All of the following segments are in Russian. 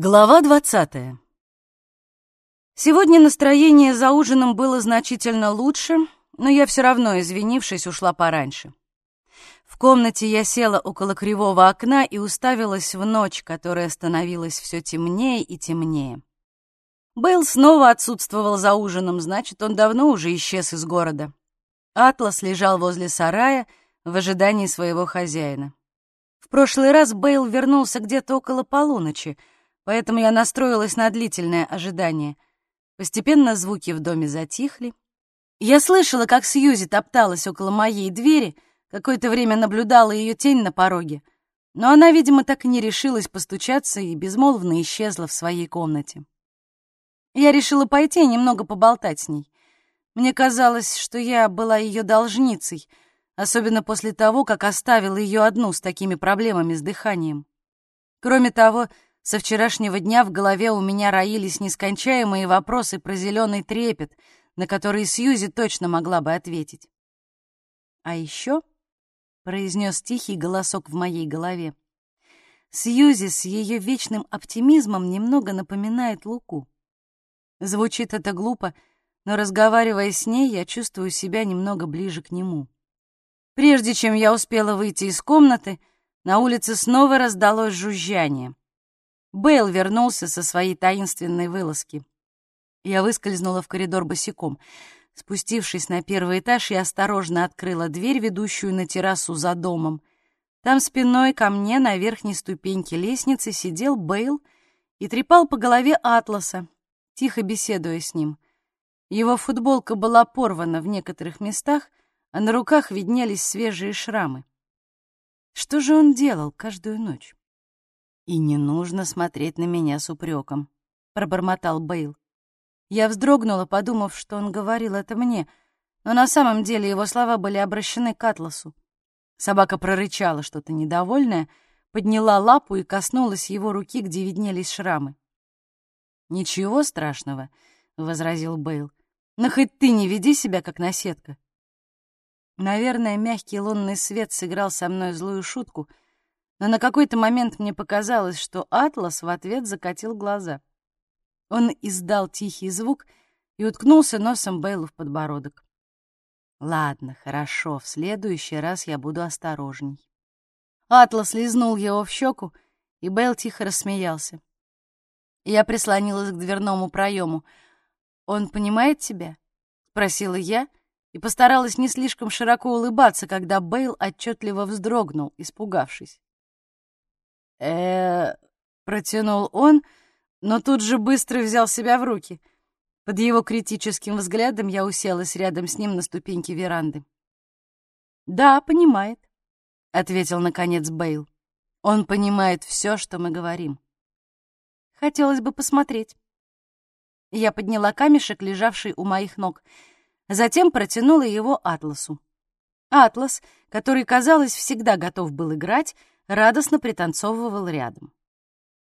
Глава двадцатая. Сегодня настроение за ужином было значительно лучше, но я все равно, извинившись, ушла пораньше. В комнате я села около кривого окна и уставилась в ночь, которая становилась все темнее и темнее. Бейл снова отсутствовал за ужином, значит, он давно уже исчез из города. Атлас лежал возле сарая в ожидании своего хозяина. В прошлый раз Бейл вернулся где-то около полуночи — поэтому я настроилась на длительное ожидание. Постепенно звуки в доме затихли. Я слышала, как Сьюзи топталась около моей двери, какое-то время наблюдала ее тень на пороге, но она, видимо, так и не решилась постучаться и безмолвно исчезла в своей комнате. Я решила пойти немного поболтать с ней. Мне казалось, что я была ее должницей, особенно после того, как оставила ее одну с такими проблемами с дыханием. Кроме того, со вчерашнего дня в голове у меня роились нескончаемые вопросы про зеленый трепет, на которые Сьюзи точно могла бы ответить. «А еще», — произнес тихий голосок в моей голове, «Сьюзи с ее вечным оптимизмом немного напоминает Луку. Звучит это глупо, но, разговаривая с ней, я чувствую себя немного ближе к нему. Прежде чем я успела выйти из комнаты, на улице снова раздалось жужжание. Бейл вернулся со своей таинственной вылазки. Я выскользнула в коридор босиком. Спустившись на первый этаж, я осторожно открыла дверь, ведущую на террасу за домом. Там спиной ко мне на верхней ступеньке лестницы сидел Бейл и трепал по голове Атласа, тихо беседуя с ним. Его футболка была порвана в некоторых местах, а на руках виднелись свежие шрамы. Что же он делал каждую ночь? «И не нужно смотреть на меня с упреком», — пробормотал Бейл. Я вздрогнула, подумав, что он говорил это мне, но на самом деле его слова были обращены к Атласу. Собака прорычала что-то недовольное, подняла лапу и коснулась его руки, где виднелись шрамы. «Ничего страшного», — возразил Бейл. «Но хоть ты не веди себя, как наседка». Наверное, мягкий лунный свет сыграл со мной злую шутку — но на какой-то момент мне показалось, что Атлас в ответ закатил глаза. Он издал тихий звук и уткнулся носом Бейлу в подбородок. «Ладно, хорошо, в следующий раз я буду осторожней». Атлас лизнул его в щеку, и Бейл тихо рассмеялся. Я прислонилась к дверному проему. «Он понимает тебя?» — спросила я и постаралась не слишком широко улыбаться, когда Бейл отчетливо вздрогнул, испугавшись э протянул он, но тут же быстро взял себя в руки. Под его критическим взглядом я уселась рядом с ним на ступеньке веранды. «Да, понимает», — ответил, наконец, Бейл. «Он понимает все, что мы говорим». «Хотелось бы посмотреть». Я подняла камешек, лежавший у моих ног, затем протянула его Атласу. Атлас, который, казалось, всегда готов был играть, радостно пританцовывал рядом.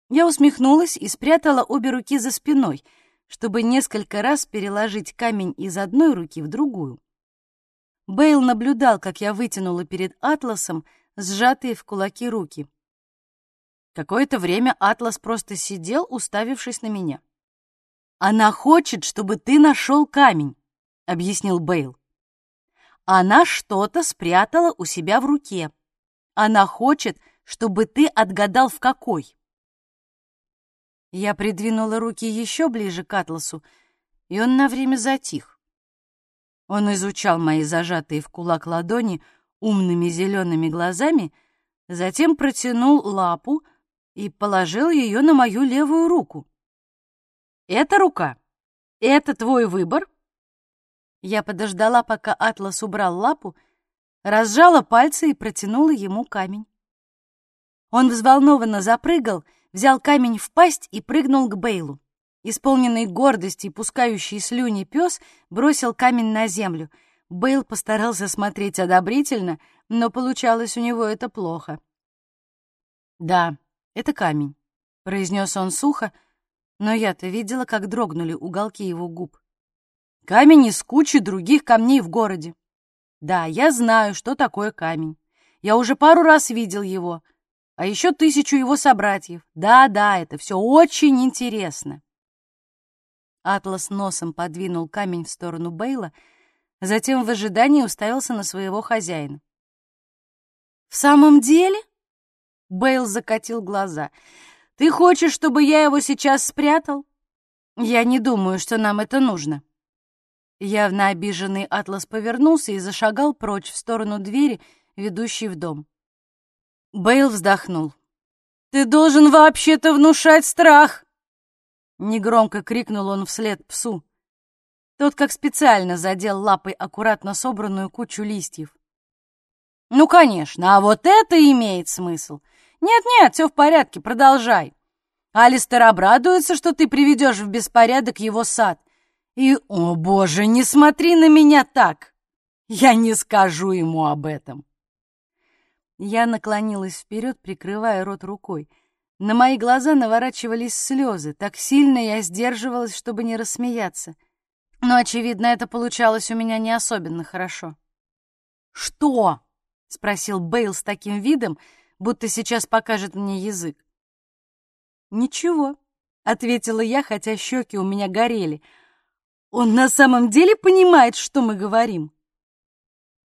Я усмехнулась и спрятала обе руки за спиной, чтобы несколько раз переложить камень из одной руки в другую. Бейл наблюдал, как я вытянула перед Атласом сжатые в кулаки руки. Какое-то время Атлас просто сидел, уставившись на меня. «Она хочет, чтобы ты нашел камень», — объяснил Бейл. «Она что-то спрятала у себя в руке. Она хочет, чтобы ты отгадал, в какой. Я придвинула руки еще ближе к Атласу, и он на время затих. Он изучал мои зажатые в кулак ладони умными зелеными глазами, затем протянул лапу и положил ее на мою левую руку. «Это рука? Это твой выбор?» Я подождала, пока Атлас убрал лапу, разжала пальцы и протянула ему камень. Он взволнованно запрыгал, взял камень в пасть и прыгнул к Бейлу. Исполненный гордости и пускающий слюни пес бросил камень на землю. Бейл постарался смотреть одобрительно, но получалось у него это плохо. «Да, это камень», — произнес он сухо, но я-то видела, как дрогнули уголки его губ. «Камень из кучи других камней в городе. Да, я знаю, что такое камень. Я уже пару раз видел его, а еще тысячу его собратьев. Да-да, это все очень интересно. Атлас носом подвинул камень в сторону Бейла, затем в ожидании уставился на своего хозяина. «В самом деле?» — Бейл закатил глаза. «Ты хочешь, чтобы я его сейчас спрятал? Я не думаю, что нам это нужно». Явно обиженный Атлас повернулся и зашагал прочь в сторону двери, ведущей в дом. Бейл вздохнул. «Ты должен вообще-то внушать страх!» Негромко крикнул он вслед псу. Тот как специально задел лапой аккуратно собранную кучу листьев. «Ну, конечно, а вот это имеет смысл. Нет-нет, все в порядке, продолжай. Алистер обрадуется, что ты приведешь в беспорядок его сад. И, о боже, не смотри на меня так! Я не скажу ему об этом!» Я наклонилась вперед, прикрывая рот рукой. На мои глаза наворачивались слезы. Так сильно я сдерживалась, чтобы не рассмеяться. Но, очевидно, это получалось у меня не особенно хорошо. «Что?» — спросил Бейл с таким видом, будто сейчас покажет мне язык. «Ничего», — ответила я, хотя щеки у меня горели. «Он на самом деле понимает, что мы говорим?»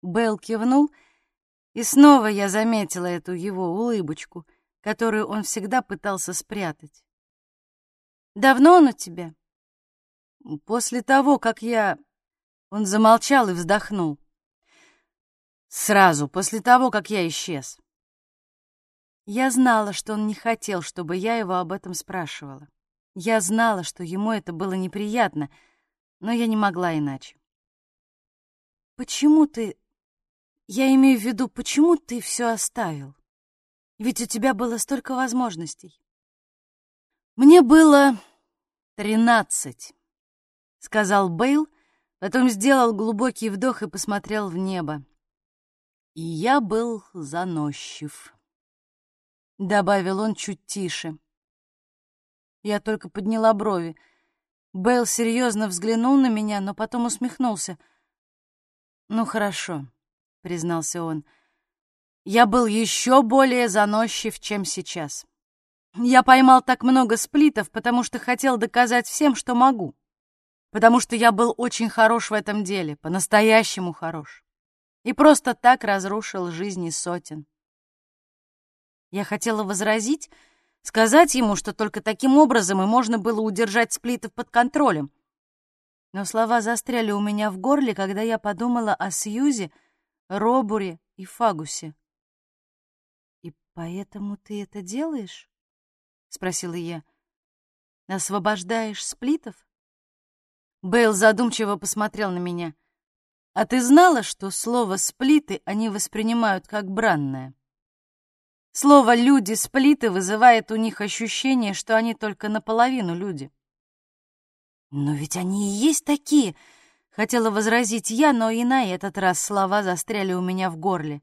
Бейл кивнул — и снова я заметила эту его улыбочку, которую он всегда пытался спрятать. «Давно он у тебя?» «После того, как я...» Он замолчал и вздохнул. «Сразу, после того, как я исчез». Я знала, что он не хотел, чтобы я его об этом спрашивала. Я знала, что ему это было неприятно, но я не могла иначе. «Почему ты я имею в виду, почему ты все оставил? Ведь у тебя было столько возможностей. Мне было тринадцать, сказал Бейл, потом сделал глубокий вдох и посмотрел в небо. И я был заносчив. Добавил он чуть тише. Я только подняла брови. Бейл серьезно взглянул на меня, но потом усмехнулся. «Ну, хорошо признался он. Я был еще более заносчив, чем сейчас. Я поймал так много сплитов, потому что хотел доказать всем, что могу. Потому что я был очень хорош в этом деле, по-настоящему хорош. И просто так разрушил жизни сотен. Я хотела возразить, сказать ему, что только таким образом и можно было удержать сплитов под контролем. Но слова застряли у меня в горле, когда я подумала о Сьюзе, Робуре и Фагусе. «И поэтому ты это делаешь?» — спросила я. «Освобождаешь сплитов?» Бейл задумчиво посмотрел на меня. «А ты знала, что слово «сплиты» они воспринимают как бранное?» Слово «люди-сплиты» вызывает у них ощущение, что они только наполовину люди. «Но ведь они и есть такие!» Хотела возразить я, но и на этот раз слова застряли у меня в горле.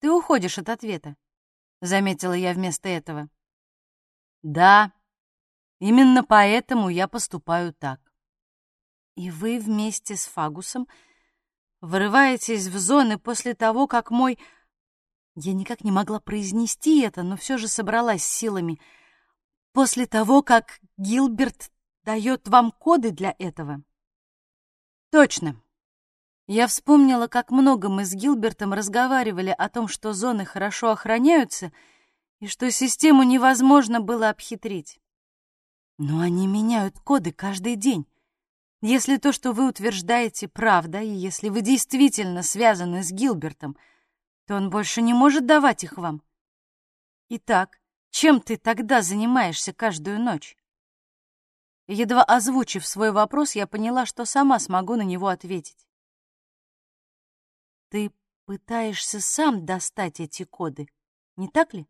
«Ты уходишь от ответа», — заметила я вместо этого. «Да, именно поэтому я поступаю так». «И вы вместе с Фагусом вырываетесь в зоны после того, как мой...» Я никак не могла произнести это, но все же собралась силами. «После того, как Гилберт дает вам коды для этого?» Точно. Я вспомнила, как много мы с Гилбертом разговаривали о том, что зоны хорошо охраняются и что систему невозможно было обхитрить. Но они меняют коды каждый день. Если то, что вы утверждаете, правда, и если вы действительно связаны с Гилбертом, то он больше не может давать их вам. Итак, чем ты тогда занимаешься каждую ночь? Едва озвучив свой вопрос, я поняла, что сама смогу на него ответить. «Ты пытаешься сам достать эти коды, не так ли?»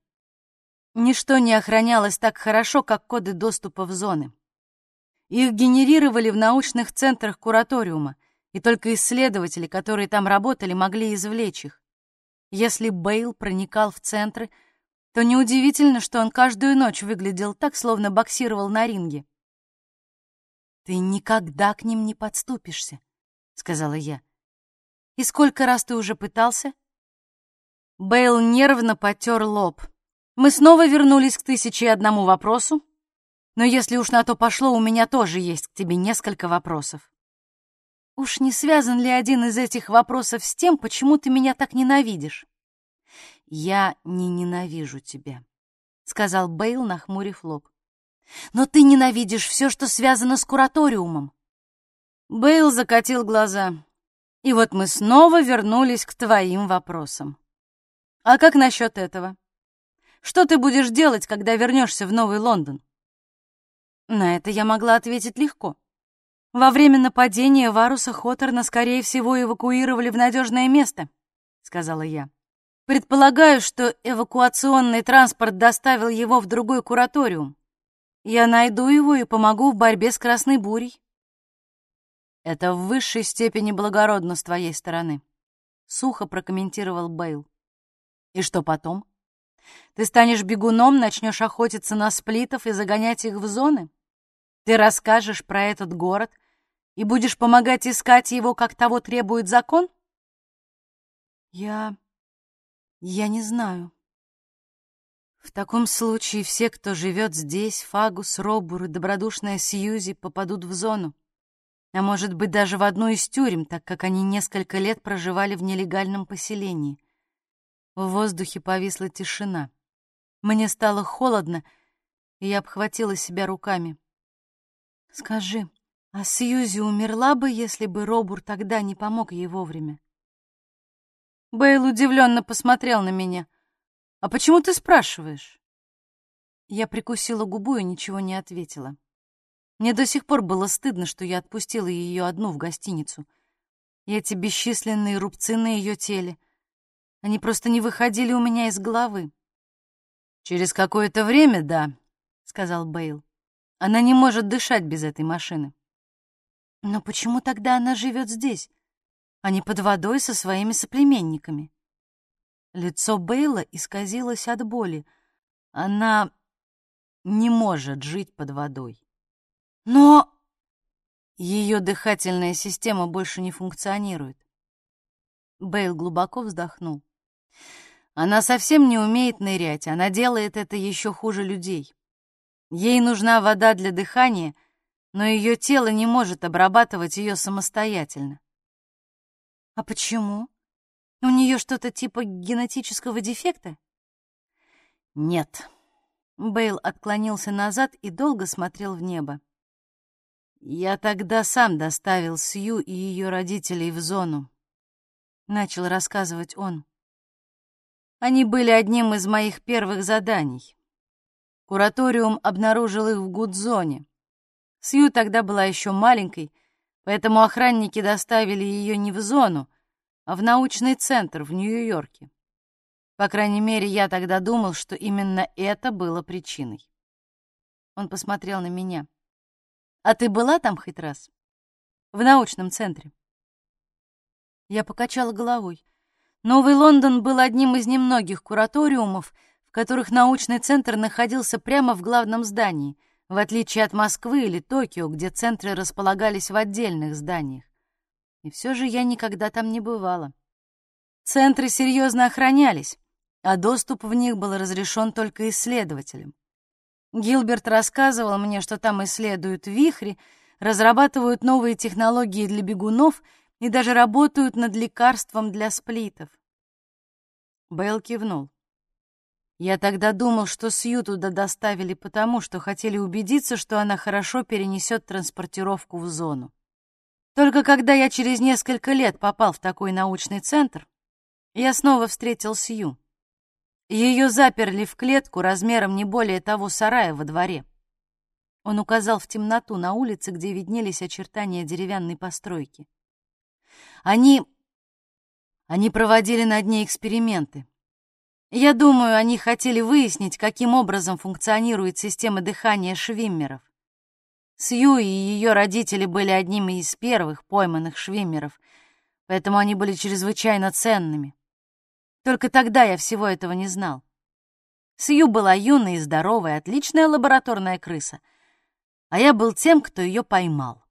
Ничто не охранялось так хорошо, как коды доступа в зоны. Их генерировали в научных центрах кураториума, и только исследователи, которые там работали, могли извлечь их. Если Бейл проникал в центры, то неудивительно, что он каждую ночь выглядел так, словно боксировал на ринге. «Ты никогда к ним не подступишься», — сказала я. «И сколько раз ты уже пытался?» Бейл нервно потер лоб. Мы снова вернулись к тысяче одному вопросу, но если уж на то пошло, у меня тоже есть к тебе несколько вопросов. Уж не связан ли один из этих вопросов с тем, почему ты меня так ненавидишь? Я не ненавижу тебя, сказал Бейл, нахмурив лоб. Но ты ненавидишь все, что связано с кураториумом. Бейл закатил глаза. И вот мы снова вернулись к твоим вопросам. А как насчет этого? Что ты будешь делать, когда вернешься в Новый Лондон? На это я могла ответить легко. Во время нападения Варуса Хоторна, скорее всего, эвакуировали в надежное место, сказала я. Предполагаю, что эвакуационный транспорт доставил его в другой кураториум. Я найду его и помогу в борьбе с Красной Бурей. Это в высшей степени благородно с твоей стороны, сухо прокомментировал Бейл. И что потом? Ты станешь бегуном, начнешь охотиться на сплитов и загонять их в зоны? Ты расскажешь про этот город и будешь помогать искать его, как того требует закон? Я... я не знаю. В таком случае все, кто живет здесь, Фагус, Робур и добродушная Сьюзи, попадут в зону. А может быть, даже в одну из тюрем, так как они несколько лет проживали в нелегальном поселении. В воздухе повисла тишина. Мне стало холодно, и я обхватила себя руками. «Скажи, а Сьюзи умерла бы, если бы Робур тогда не помог ей вовремя. Бейл удивленно посмотрел на меня. «А почему ты спрашиваешь?» Я прикусила губу и ничего не ответила. Мне до сих пор было стыдно, что я отпустила ее одну в гостиницу. И эти бесчисленные рубцы на ее теле. Они просто не выходили у меня из головы. «Через какое-то время, да», — сказал Бейл. «Она не может дышать без этой машины». Но почему тогда она живет здесь, а не под водой со своими соплеменниками? Лицо Бейла исказилось от боли. Она не может жить под водой. Но ее дыхательная система больше не функционирует. Бейл глубоко вздохнул. Она совсем не умеет нырять, она делает это еще хуже людей. Ей нужна вода для дыхания — но ее тело не может обрабатывать ее самостоятельно. А почему? У нее что-то типа генетического дефекта? Нет. Бейл отклонился назад и долго смотрел в небо. Я тогда сам доставил Сью и ее родителей в зону. Начал рассказывать он. Они были одним из моих первых заданий. Кураториум обнаружил их в Гудзоне. Сью тогда была еще маленькой, поэтому охранники доставили ее не в зону, в научный центр в Нью-Йорке. По крайней мере, я тогда думал, что именно это было причиной. Он посмотрел на меня. «А ты была там хоть раз? В научном центре?» Я покачала головой. Новый Лондон был одним из немногих кураториумов, в которых научный центр находился прямо в главном здании — в отличие от Москвы или Токио, где центры располагались в отдельных зданиях. И все же я никогда там не бывала. Центры серьезно охранялись, а доступ в них был разрешен только исследователям. Гилберт рассказывал мне, что там исследуют вихри, разрабатывают новые технологии для бегунов и даже работают над лекарством для сплитов. Бейл кивнул. Я тогда думал, что Сью туда доставили потому, что хотели убедиться, что она хорошо перенесет транспортировку в зону. Только когда я через несколько лет попал в такой научный центр, я снова встретил Сью. Ее заперли в клетку размером не более того сарая во дворе. Он указал в темноту на улице, где виднелись очертания деревянной постройки. Они... они проводили над ней эксперименты. Я думаю, они хотели выяснить, каким образом функционирует система дыхания швиммеров. Сью и ее родители были одними из первых пойманных швиммеров, поэтому они были чрезвычайно ценными. Только тогда я всего этого не знал. Сью была юной и здоровой, отличная лабораторная крыса, а я был тем, кто ее поймал.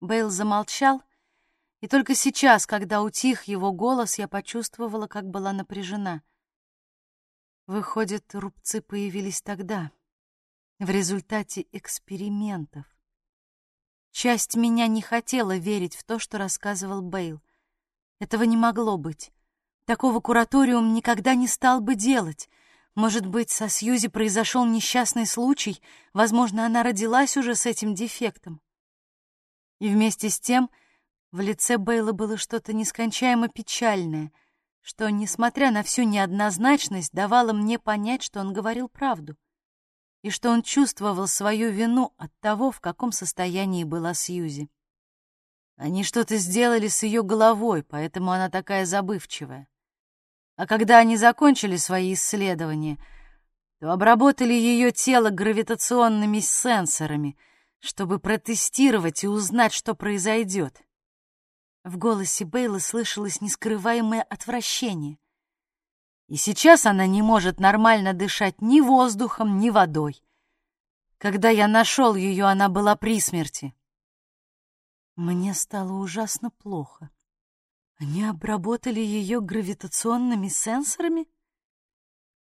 Бейл замолчал, и только сейчас, когда утих его голос, я почувствовала, как была напряжена. Выходит, рубцы появились тогда, в результате экспериментов. Часть меня не хотела верить в то, что рассказывал Бейл. Этого не могло быть. Такого кураториум никогда не стал бы делать. Может быть, со Сьюзи произошел несчастный случай, возможно, она родилась уже с этим дефектом. И вместе с тем в лице Бейла было что-то нескончаемо печальное, что, несмотря на всю неоднозначность, давало мне понять, что он говорил правду, и что он чувствовал свою вину от того, в каком состоянии была Сьюзи. Они что-то сделали с ее головой, поэтому она такая забывчивая. А когда они закончили свои исследования, то обработали ее тело гравитационными сенсорами, чтобы протестировать и узнать, что произойдет. В голосе Бейла слышалось нескрываемое отвращение. И сейчас она не может нормально дышать ни воздухом, ни водой. Когда я нашел ее, она была при смерти. Мне стало ужасно плохо. Они обработали ее гравитационными сенсорами?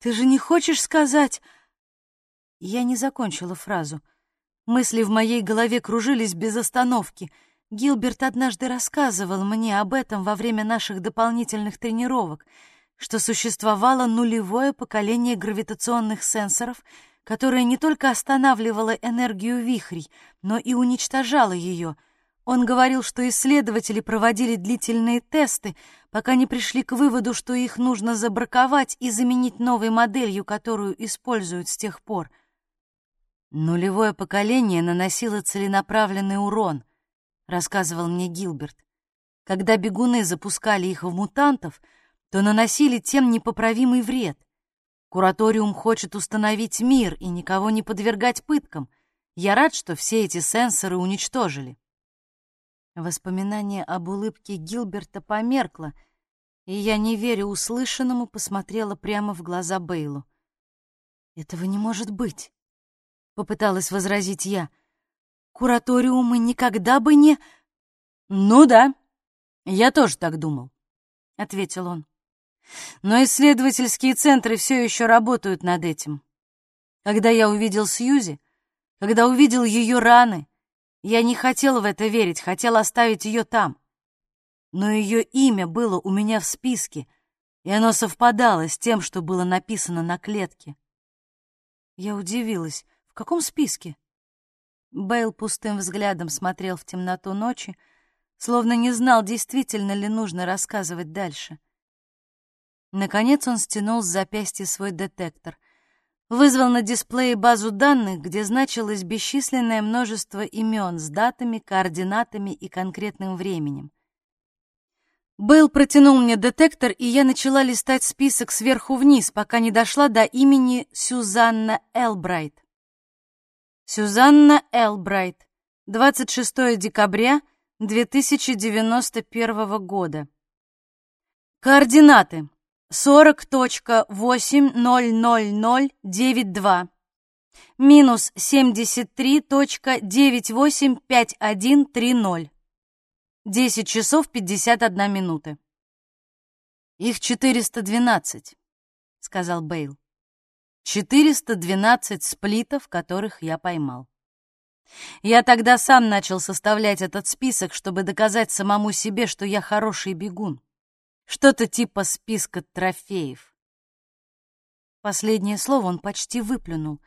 Ты же не хочешь сказать... Я не закончила фразу. Мысли в моей голове кружились без остановки. Гилберт однажды рассказывал мне об этом во время наших дополнительных тренировок, что существовало нулевое поколение гравитационных сенсоров, которое не только останавливало энергию вихрей, но и уничтожало ее — он говорил, что исследователи проводили длительные тесты, пока не пришли к выводу, что их нужно забраковать и заменить новой моделью, которую используют с тех пор. «Нулевое поколение наносило целенаправленный урон», — рассказывал мне Гилберт. «Когда бегуны запускали их в мутантов, то наносили тем непоправимый вред. Кураториум хочет установить мир и никого не подвергать пыткам. Я рад, что все эти сенсоры уничтожили». Воспоминание об улыбке Гилберта померкло, и я, не веря услышанному, посмотрела прямо в глаза Бейлу. «Этого не может быть», — попыталась возразить я. «Кураториумы никогда бы не...» «Ну да, я тоже так думал», — ответил он. «Но исследовательские центры все еще работают над этим. Когда я увидел Сьюзи, когда увидел ее раны, я не хотел в это верить, хотел оставить ее там. Но ее имя было у меня в списке, и оно совпадало с тем, что было написано на клетке. Я удивилась. В каком списке? Бейл пустым взглядом смотрел в темноту ночи, словно не знал, действительно ли нужно рассказывать дальше. Наконец он стянул с запястья свой детектор — вызвал на дисплее базу данных, где значилось бесчисленное множество имен с датами, координатами и конкретным временем. Бейл протянул мне детектор, и я начала листать список сверху вниз, пока не дошла до имени Сюзанна Элбрайт. Сюзанна Элбрайт, 26 декабря 2091 года. Координаты сорок точка восемь ноль ноль ноль девять два. Минус семьдесят три точка девять восемь пять один три ноль. Десять часов пятьдесят одна минута. Их четыреста двенадцать сказал бейл. Четыреста двенадцать сплитов которых я поймал. Я тогда сам начал составлять этот список чтобы доказать самому себе что я хороший бегун что-то типа списка трофеев. Последнее слово он почти выплюнул.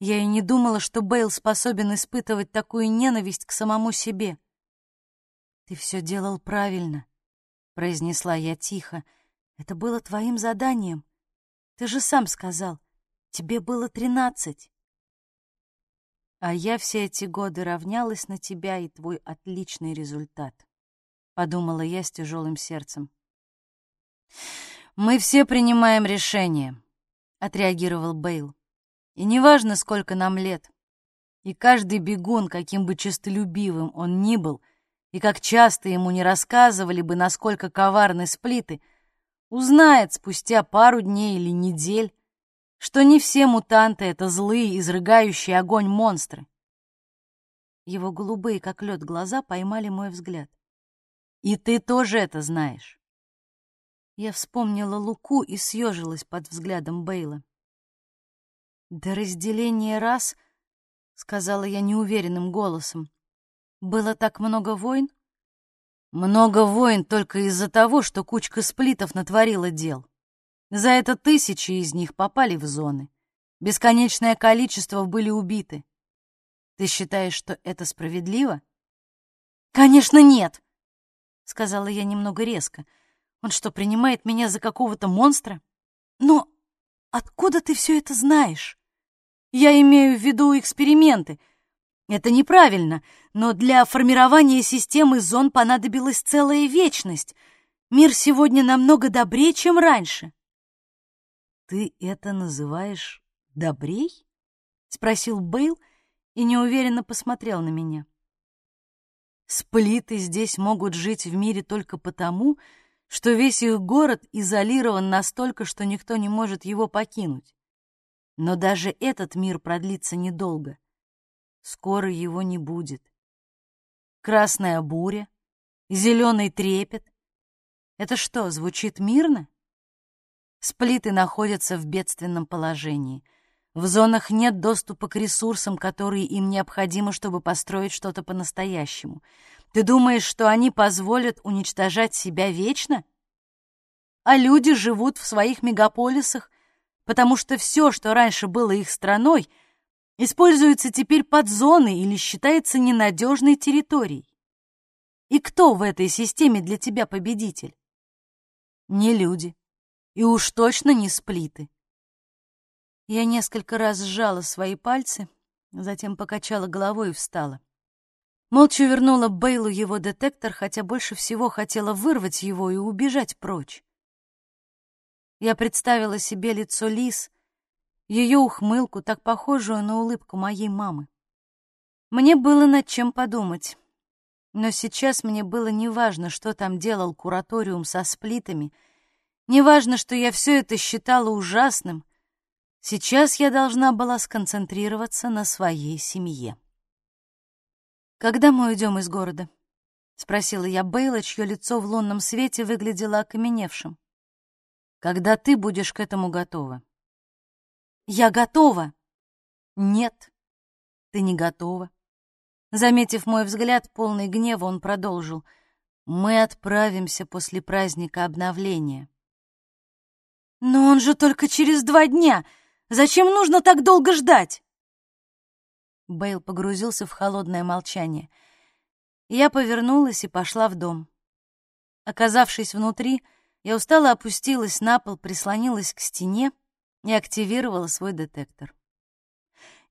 Я и не думала, что Бейл способен испытывать такую ненависть к самому себе. «Ты все делал правильно», — произнесла я тихо. «Это было твоим заданием. Ты же сам сказал, тебе было тринадцать». А я все эти годы равнялась на тебя и твой отличный результат, — подумала я с тяжелым сердцем. «Мы все принимаем решения», — отреагировал Бейл. «И неважно, сколько нам лет. И каждый бегун, каким бы честолюбивым он ни был, и как часто ему не рассказывали бы, насколько коварны сплиты, узнает спустя пару дней или недель, что не все мутанты — это злые, изрыгающие огонь монстры. Его голубые, как лед, глаза поймали мой взгляд. И ты тоже это знаешь. Я вспомнила Луку и съежилась под взглядом Бейла. «До разделения раз», — сказала я неуверенным голосом, — «было так много войн?» «Много войн только из-за того, что кучка сплитов натворила дел. За это тысячи из них попали в зоны. Бесконечное количество были убиты. Ты считаешь, что это справедливо?» «Конечно, нет!» — сказала я немного резко. «Он что, принимает меня за какого-то монстра? Но откуда ты все это знаешь? Я имею в виду эксперименты. Это неправильно, но для формирования системы зон понадобилась целая вечность. Мир сегодня намного добрее, чем раньше». «Ты это называешь добрей?» — спросил Бейл и неуверенно посмотрел на меня. Сплиты здесь могут жить в мире только потому, что весь их город изолирован настолько, что никто не может его покинуть. Но даже этот мир продлится недолго. Скоро его не будет. Красная буря, зеленый трепет. Это что, звучит мирно? Сплиты находятся в бедственном положении — в зонах нет доступа к ресурсам, которые им необходимы, чтобы построить что-то по-настоящему. Ты думаешь, что они позволят уничтожать себя вечно? А люди живут в своих мегаполисах, потому что все, что раньше было их страной, используется теперь под зоной или считается ненадежной территорией. И кто в этой системе для тебя победитель? Не люди. И уж точно не сплиты. Я несколько раз сжала свои пальцы, затем покачала головой и встала. Молча вернула Бейлу его детектор, хотя больше всего хотела вырвать его и убежать прочь. Я представила себе лицо Лис, ее ухмылку, так похожую на улыбку моей мамы. Мне было над чем подумать. Но сейчас мне было неважно, что там делал кураториум со сплитами, неважно, что я все это считала ужасным, Сейчас я должна была сконцентрироваться на своей семье. «Когда мы уйдем из города?» — спросила я Бейла, чье лицо в лунном свете выглядело окаменевшим. «Когда ты будешь к этому готова?» «Я готова!» «Нет, ты не готова». Заметив мой взгляд, полный гнева, он продолжил. «Мы отправимся после праздника обновления». «Но он же только через два дня!» Зачем нужно так долго ждать?» Бейл погрузился в холодное молчание. Я повернулась и пошла в дом. Оказавшись внутри, я устало опустилась на пол, прислонилась к стене и активировала свой детектор.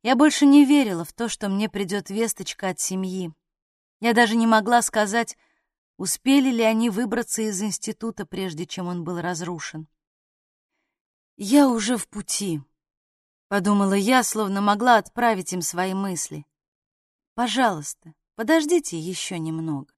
Я больше не верила в то, что мне придет весточка от семьи. Я даже не могла сказать, успели ли они выбраться из института, прежде чем он был разрушен. Я уже в пути. Подумала я, словно могла отправить им свои мысли. Пожалуйста, подождите еще немного.